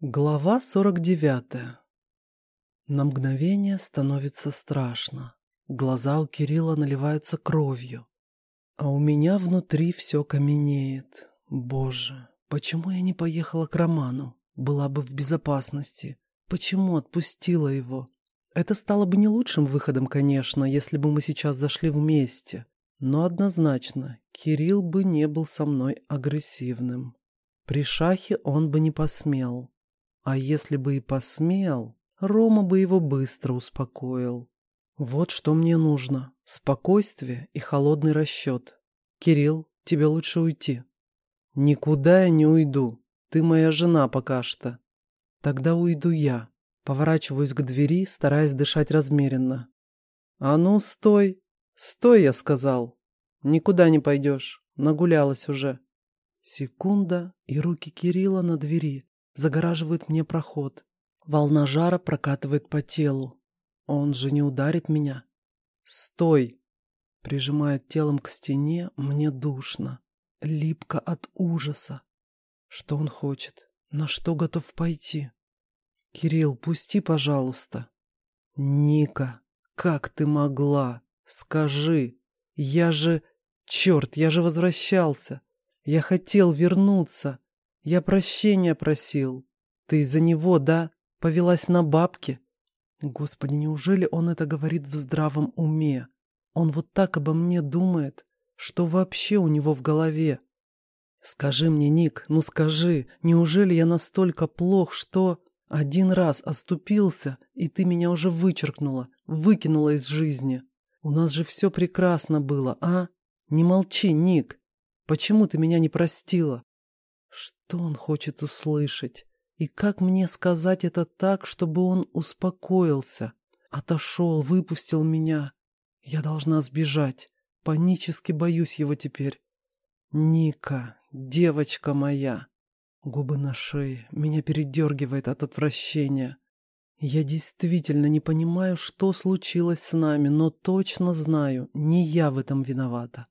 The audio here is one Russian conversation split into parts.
Глава 49. На мгновение становится страшно. Глаза у Кирилла наливаются кровью. А у меня внутри все каменеет. Боже, почему я не поехала к Роману? Была бы в безопасности. Почему отпустила его? Это стало бы не лучшим выходом, конечно, если бы мы сейчас зашли вместе. Но однозначно, Кирилл бы не был со мной агрессивным. При шахе он бы не посмел. А если бы и посмел, Рома бы его быстро успокоил. Вот что мне нужно. Спокойствие и холодный расчет. Кирилл, тебе лучше уйти. Никуда я не уйду. Ты моя жена пока что. Тогда уйду я. Поворачиваюсь к двери, стараясь дышать размеренно. А ну, стой. Стой, я сказал. Никуда не пойдешь. Нагулялась уже. Секунда, и руки Кирилла на двери загораживают мне проход. Волна жара прокатывает по телу. Он же не ударит меня. «Стой!» Прижимает телом к стене, мне душно. Липко от ужаса. Что он хочет? На что готов пойти? «Кирилл, пусти, пожалуйста». «Ника, как ты могла? Скажи. Я же... Черт, я же возвращался. Я хотел вернуться. Я прощения просил. Ты из-за него, да, повелась на бабки? Господи, неужели он это говорит в здравом уме? Он вот так обо мне думает? Что вообще у него в голове? Скажи мне, Ник, ну скажи, неужели я настолько плох, что... Один раз оступился, и ты меня уже вычеркнула, выкинула из жизни. У нас же все прекрасно было, а? Не молчи, Ник. Почему ты меня не простила? Что он хочет услышать? И как мне сказать это так, чтобы он успокоился? Отошел, выпустил меня. Я должна сбежать. Панически боюсь его теперь. Ника, девочка моя. Губы на шее, меня передергивает от отвращения. Я действительно не понимаю, что случилось с нами, но точно знаю, не я в этом виновата.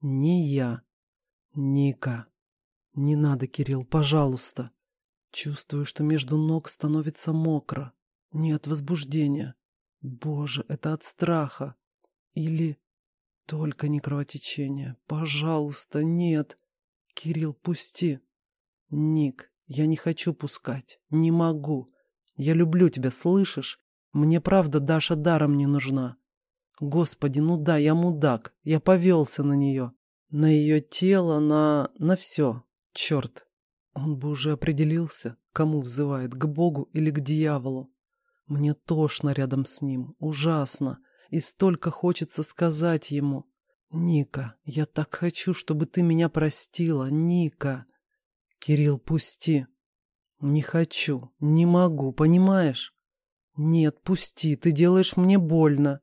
Не я. Ника. «Не надо, Кирилл, пожалуйста». Чувствую, что между ног становится мокро. Не от возбуждения. Боже, это от страха. Или только не кровотечение. Пожалуйста, нет. Кирилл, пусти. Ник, я не хочу пускать. Не могу. Я люблю тебя, слышишь? Мне правда Даша даром не нужна. Господи, ну да, я мудак. Я повелся на нее. На ее тело, на... на все. Черт, он бы уже определился, кому взывает, к Богу или к дьяволу. Мне тошно рядом с ним, ужасно, и столько хочется сказать ему. «Ника, я так хочу, чтобы ты меня простила, Ника!» «Кирилл, пусти!» «Не хочу, не могу, понимаешь?» «Нет, пусти, ты делаешь мне больно».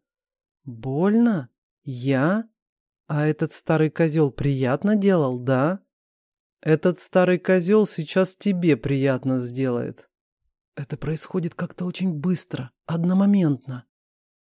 «Больно? Я? А этот старый козел приятно делал, да?» Этот старый козел сейчас тебе приятно сделает. Это происходит как-то очень быстро, одномоментно.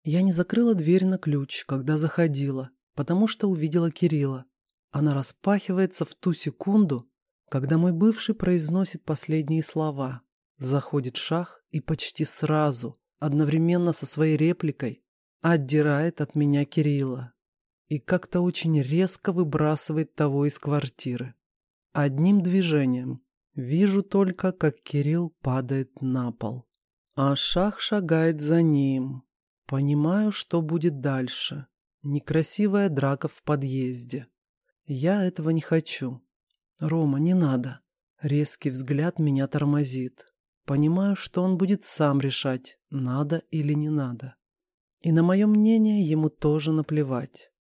Я не закрыла дверь на ключ, когда заходила, потому что увидела Кирилла. Она распахивается в ту секунду, когда мой бывший произносит последние слова. Заходит шах и почти сразу, одновременно со своей репликой, отдирает от меня Кирилла и как-то очень резко выбрасывает того из квартиры. Одним движением. Вижу только, как Кирилл падает на пол. А Шах шагает за ним. Понимаю, что будет дальше. Некрасивая драка в подъезде. Я этого не хочу. Рома, не надо. Резкий взгляд меня тормозит. Понимаю, что он будет сам решать, надо или не надо. И на мое мнение ему тоже наплевать.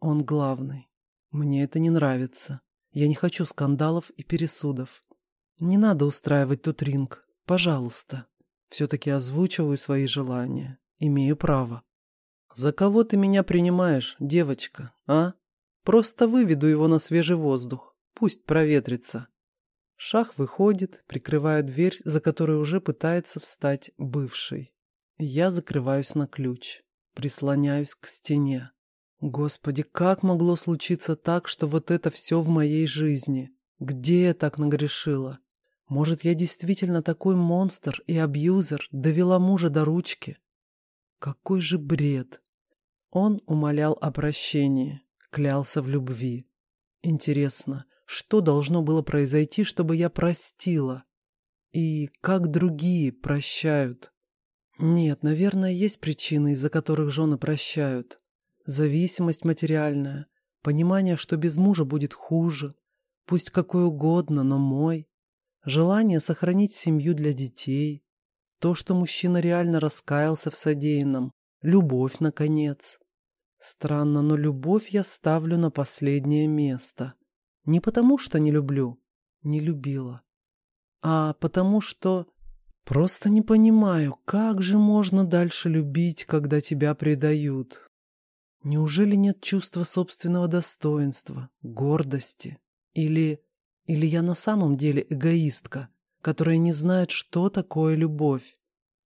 Он главный. Мне это не нравится. Я не хочу скандалов и пересудов. Не надо устраивать тут ринг. Пожалуйста. Все-таки озвучиваю свои желания. Имею право. За кого ты меня принимаешь, девочка, а? Просто выведу его на свежий воздух. Пусть проветрится. Шах выходит, прикрывая дверь, за которой уже пытается встать бывший. Я закрываюсь на ключ, прислоняюсь к стене. Господи, как могло случиться так, что вот это все в моей жизни? Где я так нагрешила? Может, я действительно такой монстр и абьюзер, довела мужа до ручки? Какой же бред! Он умолял о прощении, клялся в любви. Интересно, что должно было произойти, чтобы я простила? И как другие прощают? Нет, наверное, есть причины, из-за которых жены прощают. Зависимость материальная, понимание, что без мужа будет хуже, пусть какой угодно, но мой. Желание сохранить семью для детей. То, что мужчина реально раскаялся в содеянном. Любовь, наконец. Странно, но любовь я ставлю на последнее место. Не потому, что не люблю, не любила, а потому что просто не понимаю, как же можно дальше любить, когда тебя предают. Неужели нет чувства собственного достоинства, гордости? Или... или я на самом деле эгоистка, которая не знает, что такое любовь?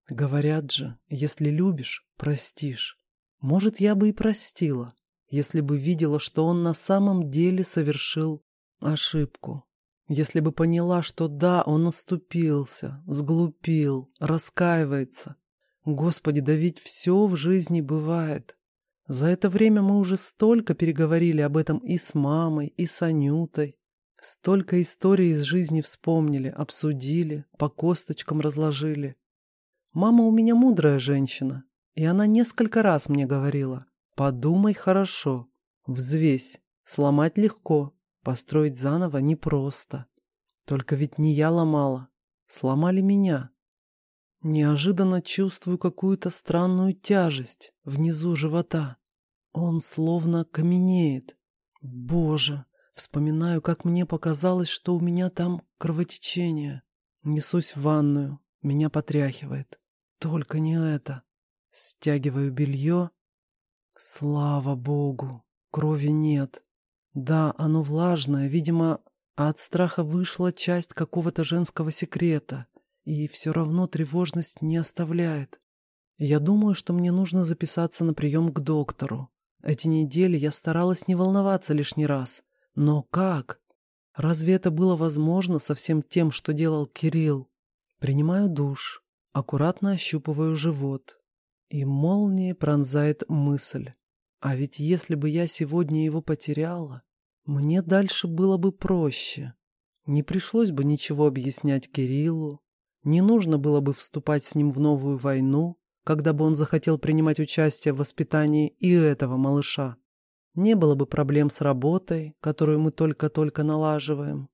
Говорят же, если любишь, простишь. Может, я бы и простила, если бы видела, что он на самом деле совершил ошибку. Если бы поняла, что да, он оступился, сглупил, раскаивается. Господи, да ведь все в жизни бывает. За это время мы уже столько переговорили об этом и с мамой, и с Анютой. Столько историй из жизни вспомнили, обсудили, по косточкам разложили. Мама у меня мудрая женщина, и она несколько раз мне говорила, подумай хорошо, взвесь, сломать легко, Построить заново непросто. Только ведь не я ломала. Сломали меня. Неожиданно чувствую какую-то странную тяжесть внизу живота. Он словно каменеет. Боже! Вспоминаю, как мне показалось, что у меня там кровотечение. Несусь в ванную. Меня потряхивает. Только не это. Стягиваю белье. Слава богу, крови нет. Да, оно влажное, видимо, а от страха вышла часть какого-то женского секрета, и все равно тревожность не оставляет. Я думаю, что мне нужно записаться на прием к доктору. Эти недели я старалась не волноваться лишний раз. Но как? Разве это было возможно со всем тем, что делал Кирилл? Принимаю душ, аккуратно ощупываю живот. И молнией пронзает мысль. А ведь если бы я сегодня его потеряла, мне дальше было бы проще. Не пришлось бы ничего объяснять Кириллу, не нужно было бы вступать с ним в новую войну, когда бы он захотел принимать участие в воспитании и этого малыша. Не было бы проблем с работой, которую мы только-только налаживаем.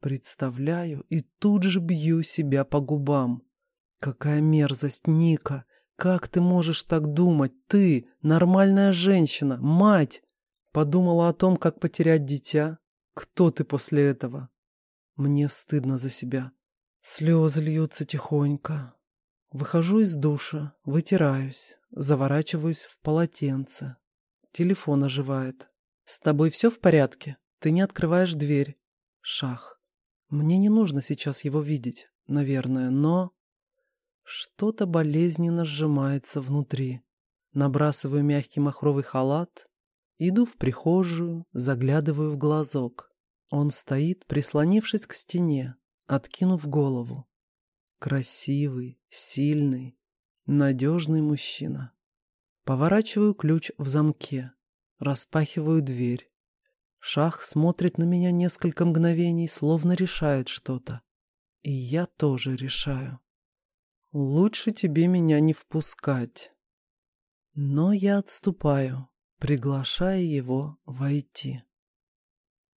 Представляю и тут же бью себя по губам. Какая мерзость, Ника! Как ты можешь так думать? Ты, нормальная женщина, мать! Подумала о том, как потерять дитя. Кто ты после этого? Мне стыдно за себя. Слезы льются тихонько. Выхожу из душа, вытираюсь, заворачиваюсь в полотенце. Телефон оживает. «С тобой все в порядке? Ты не открываешь дверь». Шах. Мне не нужно сейчас его видеть, наверное, но... Что-то болезненно сжимается внутри. Набрасываю мягкий махровый халат, Иду в прихожую, заглядываю в глазок. Он стоит, прислонившись к стене, откинув голову. Красивый, сильный, надежный мужчина. Поворачиваю ключ в замке, распахиваю дверь. Шах смотрит на меня несколько мгновений, словно решает что-то. И я тоже решаю. Лучше тебе меня не впускать. Но я отступаю, приглашая его войти.